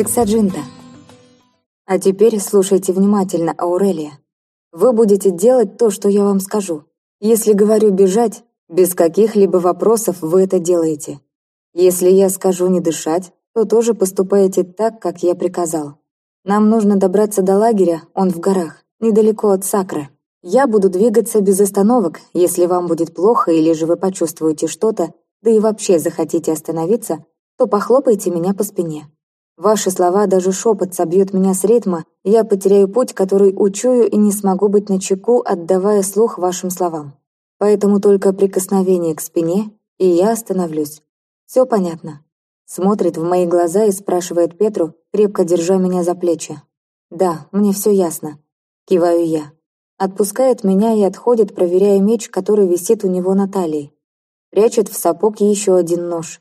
Сексаджинта. А теперь слушайте внимательно, Аурелия. Вы будете делать то, что я вам скажу. Если говорю бежать, без каких-либо вопросов вы это делаете. Если я скажу не дышать, то тоже поступаете так, как я приказал. Нам нужно добраться до лагеря, он в горах, недалеко от Сакры. Я буду двигаться без остановок, если вам будет плохо или же вы почувствуете что-то, да и вообще захотите остановиться, то похлопайте меня по спине. Ваши слова, даже шепот собьют меня с ритма, я потеряю путь, который учую и не смогу быть начеку, отдавая слух вашим словам. Поэтому только прикосновение к спине, и я остановлюсь. Все понятно?» Смотрит в мои глаза и спрашивает Петру, крепко держа меня за плечи. «Да, мне все ясно». Киваю я. Отпускает меня и отходит, проверяя меч, который висит у него на талии. Прячет в сапог еще один нож.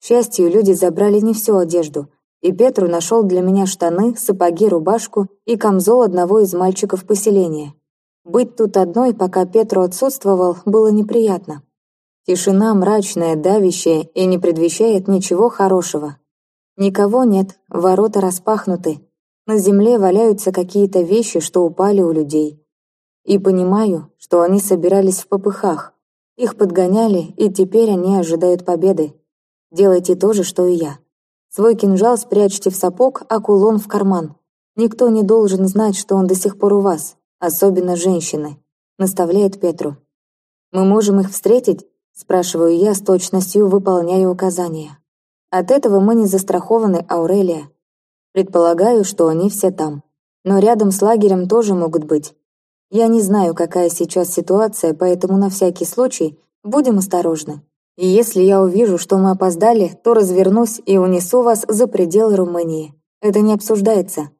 К счастью, люди забрали не всю одежду, и Петру нашел для меня штаны, сапоги, рубашку и камзол одного из мальчиков поселения. Быть тут одной, пока Петру отсутствовал, было неприятно. Тишина мрачная, давящая и не предвещает ничего хорошего. Никого нет, ворота распахнуты. На земле валяются какие-то вещи, что упали у людей. И понимаю, что они собирались в попыхах. Их подгоняли, и теперь они ожидают победы. Делайте то же, что и я. Свой кинжал спрячьте в сапог, а кулон в карман. Никто не должен знать, что он до сих пор у вас, особенно женщины», — наставляет Петру. «Мы можем их встретить?» — спрашиваю я, с точностью выполняя указания. От этого мы не застрахованы, Аурелия. Предполагаю, что они все там. Но рядом с лагерем тоже могут быть. Я не знаю, какая сейчас ситуация, поэтому на всякий случай будем осторожны. И если я увижу, что мы опоздали, то развернусь и унесу вас за пределы Румынии. Это не обсуждается.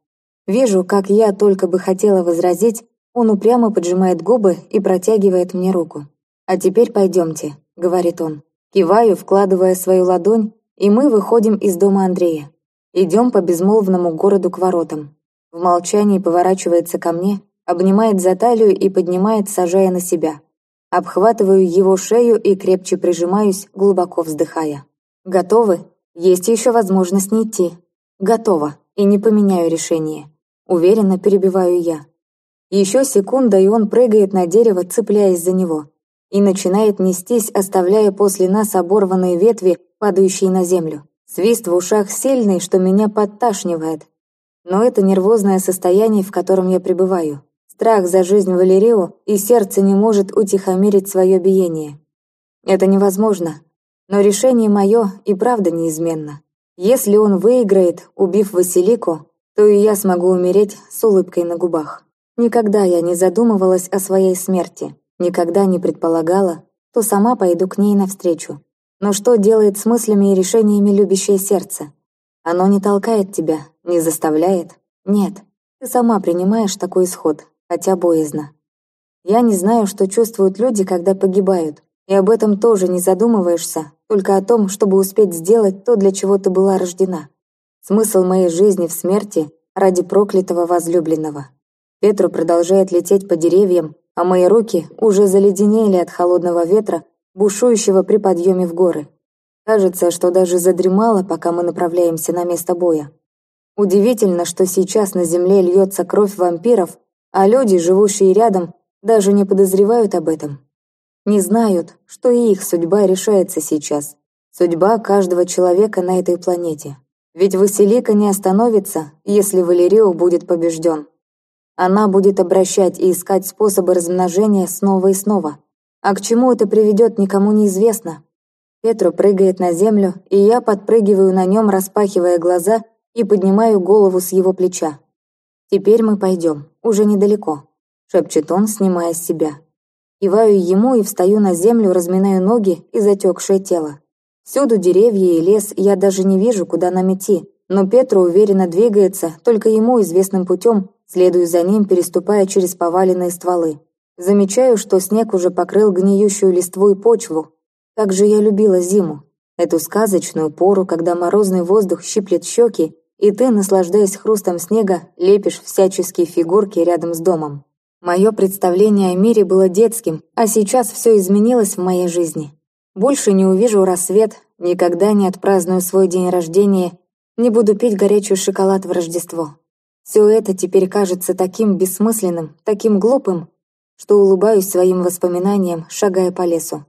Вижу, как я только бы хотела возразить, он упрямо поджимает губы и протягивает мне руку. «А теперь пойдемте», — говорит он. Киваю, вкладывая свою ладонь, и мы выходим из дома Андрея. Идем по безмолвному городу к воротам. В молчании поворачивается ко мне, обнимает за талию и поднимает, сажая на себя. Обхватываю его шею и крепче прижимаюсь, глубоко вздыхая. Готовы? Есть еще возможность не идти. Готово, и не поменяю решение. Уверенно перебиваю я. Еще секунда, и он прыгает на дерево, цепляясь за него. И начинает нестись, оставляя после нас оборванные ветви, падающие на землю. Свист в ушах сильный, что меня подташнивает. Но это нервозное состояние, в котором я пребываю. Страх за жизнь Валерио, и сердце не может утихомирить свое биение. Это невозможно. Но решение мое и правда неизменно. Если он выиграет, убив Василику, то и я смогу умереть с улыбкой на губах. Никогда я не задумывалась о своей смерти, никогда не предполагала, то сама пойду к ней навстречу. Но что делает с мыслями и решениями любящее сердце? Оно не толкает тебя, не заставляет? Нет, ты сама принимаешь такой исход, хотя боязно. Я не знаю, что чувствуют люди, когда погибают, и об этом тоже не задумываешься, только о том, чтобы успеть сделать то, для чего ты была рождена. Смысл моей жизни в смерти ради проклятого возлюбленного. Петру продолжает лететь по деревьям, а мои руки уже заледенели от холодного ветра, бушующего при подъеме в горы. Кажется, что даже задремала, пока мы направляемся на место боя. Удивительно, что сейчас на земле льется кровь вампиров, а люди, живущие рядом, даже не подозревают об этом. Не знают, что и их судьба решается сейчас. Судьба каждого человека на этой планете. Ведь Василика не остановится, если Валерио будет побежден. Она будет обращать и искать способы размножения снова и снова. А к чему это приведет, никому не известно. Петру прыгает на землю, и я подпрыгиваю на нем, распахивая глаза и поднимаю голову с его плеча. «Теперь мы пойдем, уже недалеко», — шепчет он, снимая с себя. Киваю ему и встаю на землю, разминаю ноги и затекшее тело. Всюду деревья и лес, я даже не вижу, куда нам идти, но Петра уверенно двигается, только ему известным путем, следую за ним, переступая через поваленные стволы. Замечаю, что снег уже покрыл гниющую листву и почву. Как же я любила зиму. Эту сказочную пору, когда морозный воздух щиплет щеки, и ты, наслаждаясь хрустом снега, лепишь всяческие фигурки рядом с домом. Мое представление о мире было детским, а сейчас все изменилось в моей жизни. Больше не увижу рассвет, никогда не отпраздную свой день рождения, Не буду пить горячий шоколад в Рождество. Все это теперь кажется таким бессмысленным, таким глупым, что улыбаюсь своим воспоминаниям, шагая по лесу.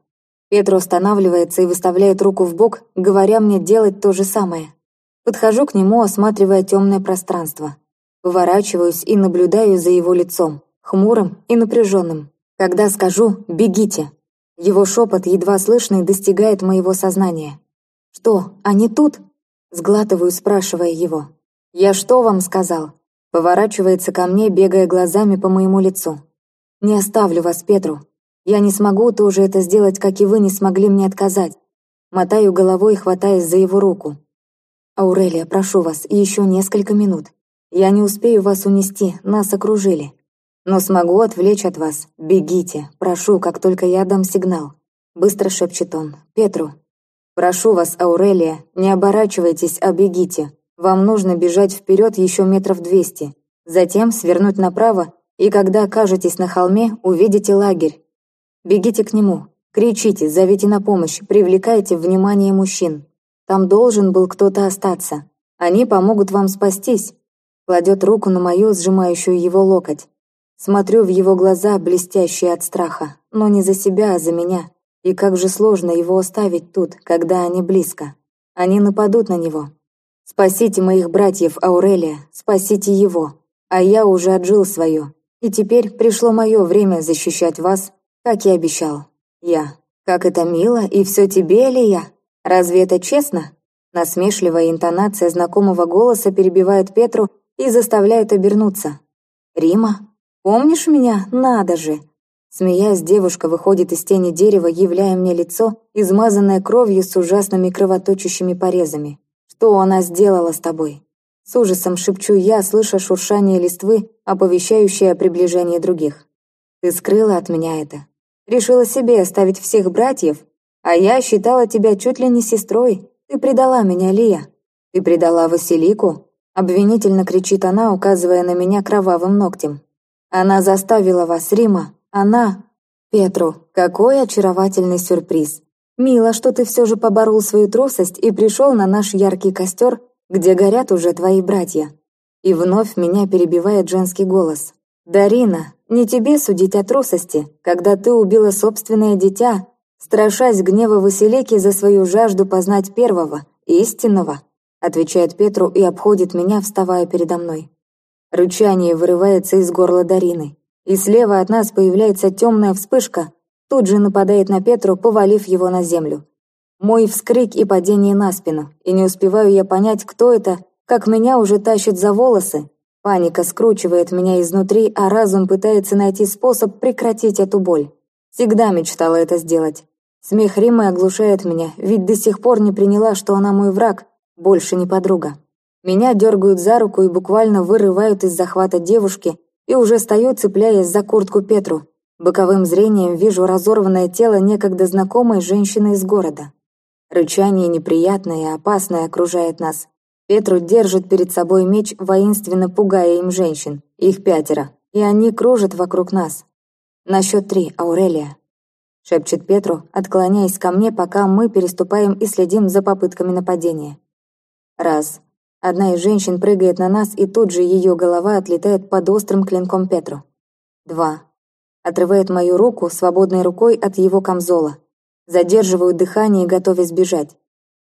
Петр останавливается и выставляет руку в бок, говоря мне делать то же самое. Подхожу к нему, осматривая темное пространство. Поворачиваюсь и наблюдаю за его лицом, хмурым и напряженным. Когда скажу «бегите», его шепот, едва слышный, достигает моего сознания. «Что, они тут?» Сглатываю, спрашивая его. «Я что вам сказал?» Поворачивается ко мне, бегая глазами по моему лицу. «Не оставлю вас, Петру. Я не смогу тоже это сделать, как и вы не смогли мне отказать». Мотаю головой, хватаясь за его руку. «Аурелия, прошу вас, еще несколько минут. Я не успею вас унести, нас окружили. Но смогу отвлечь от вас. Бегите, прошу, как только я дам сигнал». Быстро шепчет он. «Петру, прошу вас, Аурелия, не оборачивайтесь, а бегите. Вам нужно бежать вперед еще метров двести. Затем свернуть направо, и когда окажетесь на холме, увидите лагерь. Бегите к нему, кричите, зовите на помощь, привлекайте внимание мужчин. Там должен был кто-то остаться. Они помогут вам спастись. Кладет руку на мою, сжимающую его локоть. Смотрю в его глаза, блестящие от страха, но не за себя, а за меня. И как же сложно его оставить тут, когда они близко. Они нападут на него, Спасите моих братьев, Аурелия, спасите его. А я уже отжил свое. И теперь пришло мое время защищать вас, как и обещал. Я. Как это мило, и все тебе ли я? Разве это честно? Насмешливая интонация знакомого голоса перебивает Петру и заставляет обернуться. «Рима? Помнишь меня? Надо же!» Смеясь, девушка выходит из тени дерева, являя мне лицо, измазанное кровью с ужасными кровоточащими порезами. Что она сделала с тобой?» С ужасом шепчу я, слыша шуршание листвы, оповещающее о приближении других. «Ты скрыла от меня это. Решила себе оставить всех братьев, а я считала тебя чуть ли не сестрой. Ты предала меня, Лия. Ты предала Василику?» Обвинительно кричит она, указывая на меня кровавым ногтем. «Она заставила вас, Рима. Она...» «Петру, какой очаровательный сюрприз. Мило, что ты все же поборол свою трусость и пришел на наш яркий костер, где горят уже твои братья. И вновь меня перебивает женский голос. «Дарина, не тебе судить о трусости, когда ты убила собственное дитя, страшась гнева Василики за свою жажду познать первого, истинного», отвечает Петру и обходит меня, вставая передо мной. Рычание вырывается из горла Дарины, и слева от нас появляется темная вспышка, Тут же нападает на Петру, повалив его на землю. Мой вскрик и падение на спину, и не успеваю я понять, кто это, как меня уже тащат за волосы. Паника скручивает меня изнутри, а разум пытается найти способ прекратить эту боль. Всегда мечтала это сделать. Смех Римы оглушает меня, ведь до сих пор не приняла, что она мой враг, больше не подруга. Меня дергают за руку и буквально вырывают из захвата девушки, и уже стою, цепляясь за куртку Петру. Боковым зрением вижу разорванное тело некогда знакомой женщины из города. Рычание неприятное и опасное окружает нас. Петру держит перед собой меч, воинственно пугая им женщин. Их пятеро. И они кружат вокруг нас. «На счет три, Аурелия», — шепчет Петру, отклоняясь ко мне, пока мы переступаем и следим за попытками нападения. Раз. Одна из женщин прыгает на нас, и тут же ее голова отлетает под острым клинком Петру. Два. Отрывает мою руку свободной рукой от его камзола. Задерживаю дыхание, готовясь бежать.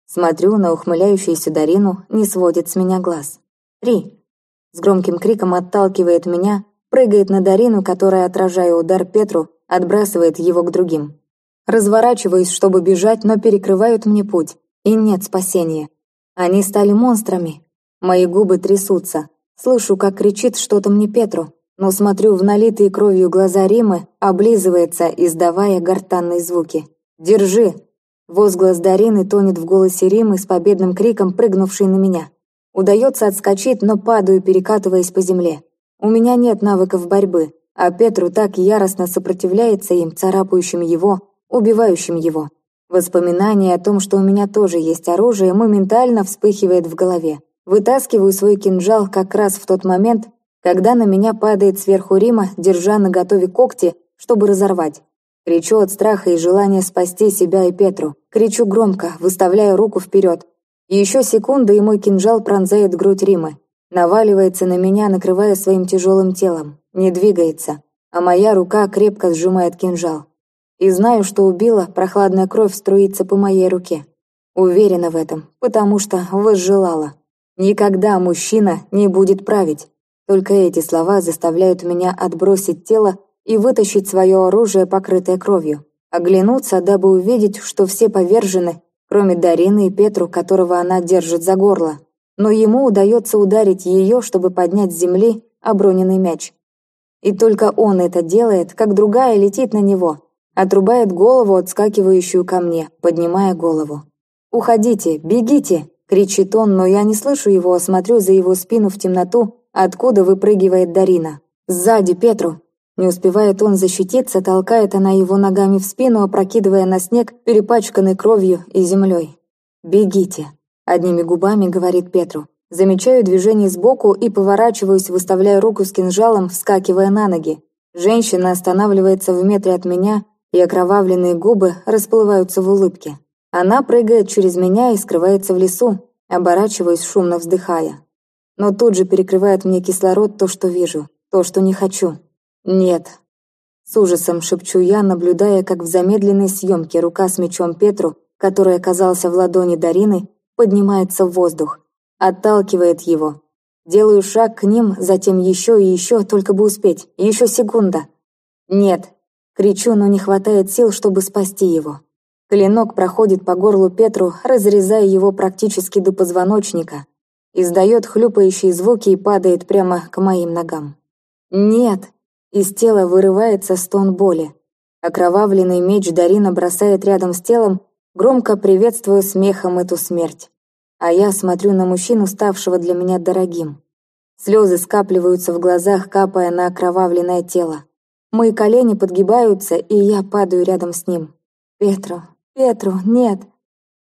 Смотрю на ухмыляющуюся Дарину, не сводит с меня глаз. Три. С громким криком отталкивает меня, прыгает на Дарину, которая, отражая удар Петру, отбрасывает его к другим. Разворачиваюсь, чтобы бежать, но перекрывают мне путь. И нет спасения. Они стали монстрами. Мои губы трясутся. Слышу, как кричит что-то мне Петру но смотрю в налитые кровью глаза Римы, облизывается, издавая гортанные звуки. «Держи!» Возглас Дарины тонет в голосе Римы с победным криком, прыгнувшей на меня. Удается отскочить, но падаю, перекатываясь по земле. У меня нет навыков борьбы, а Петру так яростно сопротивляется им, царапающим его, убивающим его. Воспоминание о том, что у меня тоже есть оружие, моментально вспыхивает в голове. Вытаскиваю свой кинжал как раз в тот момент, когда на меня падает сверху Рима, держа на готове когти, чтобы разорвать. Кричу от страха и желания спасти себя и Петру. Кричу громко, выставляя руку вперед. Еще секунда, и мой кинжал пронзает грудь Римы. Наваливается на меня, накрывая своим тяжелым телом. Не двигается, а моя рука крепко сжимает кинжал. И знаю, что убила, прохладная кровь струится по моей руке. Уверена в этом, потому что возжелала. Никогда мужчина не будет править. Только эти слова заставляют меня отбросить тело и вытащить свое оружие, покрытое кровью. Оглянуться, дабы увидеть, что все повержены, кроме Дарины и Петру, которого она держит за горло. Но ему удается ударить ее, чтобы поднять с земли оброненный мяч. И только он это делает, как другая летит на него, отрубает голову, отскакивающую ко мне, поднимая голову. «Уходите, бегите!» — кричит он, но я не слышу его, а смотрю за его спину в темноту, откуда выпрыгивает Дарина. «Сзади, Петру!» Не успевает он защититься, толкает она его ногами в спину, опрокидывая на снег, перепачканный кровью и землей. «Бегите!» — одними губами говорит Петру. Замечаю движение сбоку и поворачиваюсь, выставляя руку с кинжалом, вскакивая на ноги. Женщина останавливается в метре от меня, и окровавленные губы расплываются в улыбке. Она прыгает через меня и скрывается в лесу, оборачиваясь, шумно вздыхая. Но тут же перекрывает мне кислород то, что вижу, то, что не хочу. «Нет». С ужасом шепчу я, наблюдая, как в замедленной съемке рука с мечом Петру, который оказался в ладони Дарины, поднимается в воздух, отталкивает его. Делаю шаг к ним, затем еще и еще, только бы успеть. Еще секунда. «Нет». Кричу, но не хватает сил, чтобы спасти его. Клинок проходит по горлу Петру, разрезая его практически до позвоночника. Издает хлюпающие звуки и падает прямо к моим ногам. «Нет!» Из тела вырывается стон боли. Окровавленный меч Дарина бросает рядом с телом, громко приветствуя смехом эту смерть. А я смотрю на мужчину, ставшего для меня дорогим. Слезы скапливаются в глазах, капая на окровавленное тело. Мои колени подгибаются, и я падаю рядом с ним. «Петру, Петру, нет!»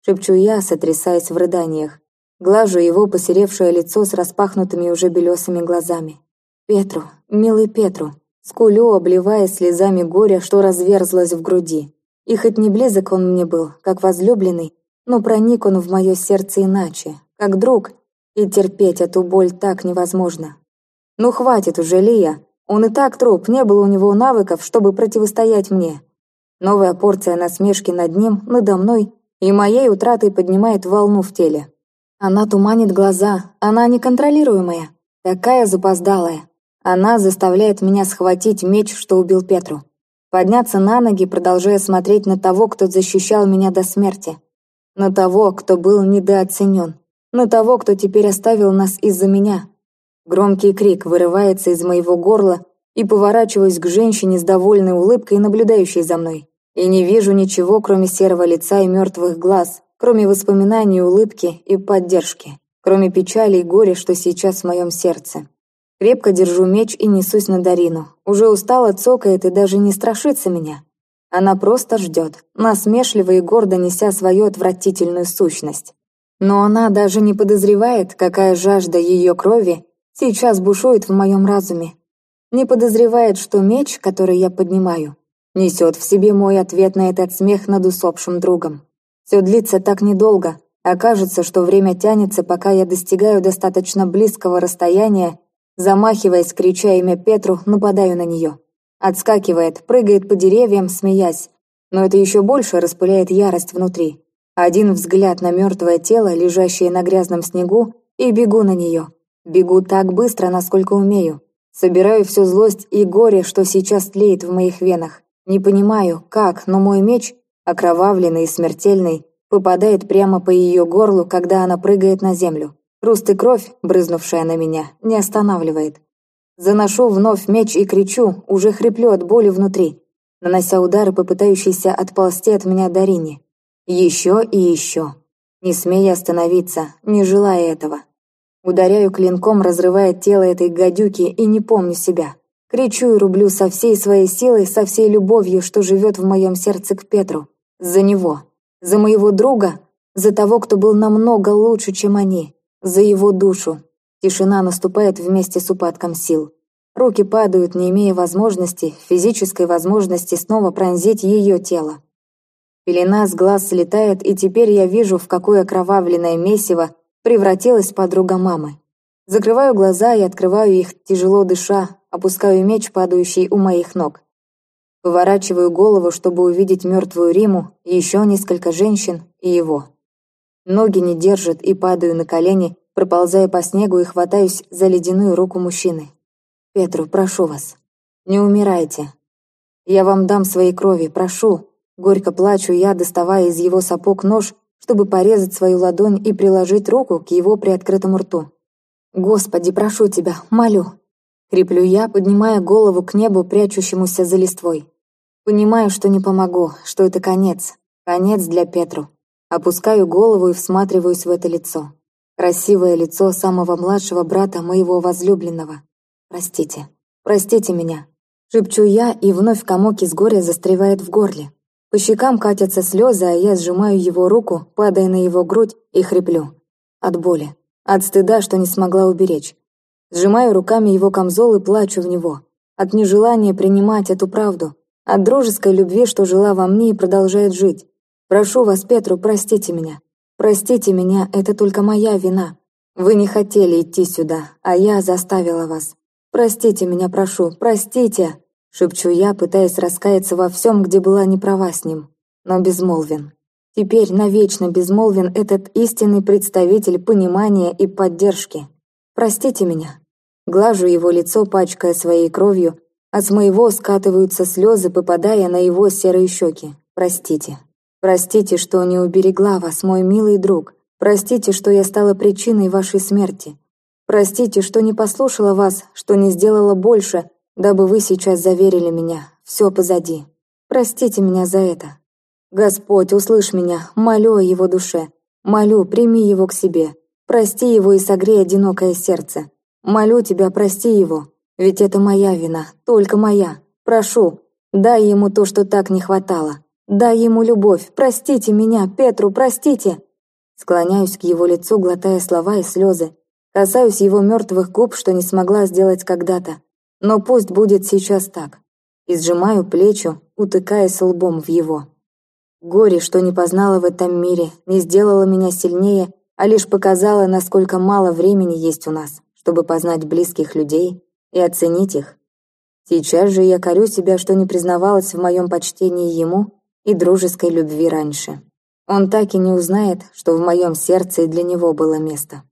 Шепчу я, сотрясаясь в рыданиях. Глажу его посеревшее лицо с распахнутыми уже белесыми глазами. «Петру, милый Петру!» Скулю, обливая слезами горя, что разверзлось в груди. И хоть не близок он мне был, как возлюбленный, но проник он в мое сердце иначе, как друг, и терпеть эту боль так невозможно. Ну хватит уже, Лия, он и так труп, не было у него навыков, чтобы противостоять мне. Новая порция насмешки над ним, надо мной, и моей утратой поднимает волну в теле. Она туманит глаза, она неконтролируемая, такая запоздалая. Она заставляет меня схватить меч, что убил Петру. Подняться на ноги, продолжая смотреть на того, кто защищал меня до смерти. На того, кто был недооценен. На того, кто теперь оставил нас из-за меня. Громкий крик вырывается из моего горла и поворачиваюсь к женщине с довольной улыбкой, наблюдающей за мной. И не вижу ничего, кроме серого лица и мертвых глаз, кроме воспоминаний, улыбки и поддержки, кроме печали и горя, что сейчас в моем сердце. Крепко держу меч и несусь на Дарину. Уже устала, цокает и даже не страшится меня. Она просто ждет, насмешливо и гордо неся свою отвратительную сущность. Но она даже не подозревает, какая жажда ее крови сейчас бушует в моем разуме. Не подозревает, что меч, который я поднимаю, несет в себе мой ответ на этот смех над усопшим другом. Все длится так недолго, а кажется, что время тянется, пока я достигаю достаточно близкого расстояния Замахиваясь, крича имя Петру, нападаю на нее. Отскакивает, прыгает по деревьям, смеясь. Но это еще больше распыляет ярость внутри. Один взгляд на мертвое тело, лежащее на грязном снегу, и бегу на нее. Бегу так быстро, насколько умею. Собираю всю злость и горе, что сейчас тлеет в моих венах. Не понимаю, как, но мой меч, окровавленный и смертельный, попадает прямо по ее горлу, когда она прыгает на землю. Хруст и кровь, брызнувшая на меня, не останавливает. Заношу вновь меч и кричу, уже хриплю от боли внутри, нанося удары, попытающиеся отползти от меня Дарине. Еще и еще. Не смея остановиться, не желая этого. Ударяю клинком, разрывая тело этой гадюки, и не помню себя. Кричу и рублю со всей своей силой, со всей любовью, что живет в моем сердце к Петру. За него. За моего друга. За того, кто был намного лучше, чем они. За его душу. Тишина наступает вместе с упадком сил. Руки падают, не имея возможности, физической возможности снова пронзить ее тело. Пелена с глаз слетает, и теперь я вижу, в какое окровавленное месиво превратилась подруга мамы. Закрываю глаза и открываю их, тяжело дыша, опускаю меч, падающий у моих ног. Поворачиваю голову, чтобы увидеть мертвую Риму, еще несколько женщин и его. Ноги не держат и падаю на колени, проползая по снегу и хватаюсь за ледяную руку мужчины. «Петру, прошу вас, не умирайте. Я вам дам своей крови, прошу». Горько плачу я, доставая из его сапог нож, чтобы порезать свою ладонь и приложить руку к его приоткрытому рту. «Господи, прошу тебя, молю!» Креплю я, поднимая голову к небу, прячущемуся за листвой. Понимаю, что не помогу, что это конец. Конец для Петру. Опускаю голову и всматриваюсь в это лицо. Красивое лицо самого младшего брата моего возлюбленного. Простите. Простите меня. Шепчу я, и вновь комок из горя застревает в горле. По щекам катятся слезы, а я сжимаю его руку, падая на его грудь и хриплю. От боли. От стыда, что не смогла уберечь. Сжимаю руками его камзол и плачу в него. От нежелания принимать эту правду. От дружеской любви, что жила во мне и продолжает жить. Прошу вас, Петру, простите меня. Простите меня, это только моя вина. Вы не хотели идти сюда, а я заставила вас. Простите меня, прошу, простите!» Шепчу я, пытаясь раскаяться во всем, где была не права с ним. Но безмолвен. Теперь навечно безмолвен этот истинный представитель понимания и поддержки. Простите меня. Глажу его лицо, пачкая своей кровью, а с моего скатываются слезы, попадая на его серые щеки. Простите. Простите, что не уберегла вас, мой милый друг. Простите, что я стала причиной вашей смерти. Простите, что не послушала вас, что не сделала больше, дабы вы сейчас заверили меня. Все позади. Простите меня за это. Господь, услышь меня, молю о его душе. Молю, прими его к себе. Прости его и согрей одинокое сердце. Молю тебя, прости его. Ведь это моя вина, только моя. Прошу, дай ему то, что так не хватало. Дай ему любовь. Простите меня, Петру, простите. Склоняюсь к его лицу, глотая слова и слезы. Касаюсь его мертвых губ, что не смогла сделать когда-то. Но пусть будет сейчас так. И сжимаю плечу, утыкаясь лбом в его. Горе, что не познала в этом мире, не сделало меня сильнее, а лишь показало, насколько мало времени есть у нас, чтобы познать близких людей и оценить их. Сейчас же я корю себя, что не признавалась в моем почтении ему и дружеской любви раньше. Он так и не узнает, что в моем сердце и для него было место.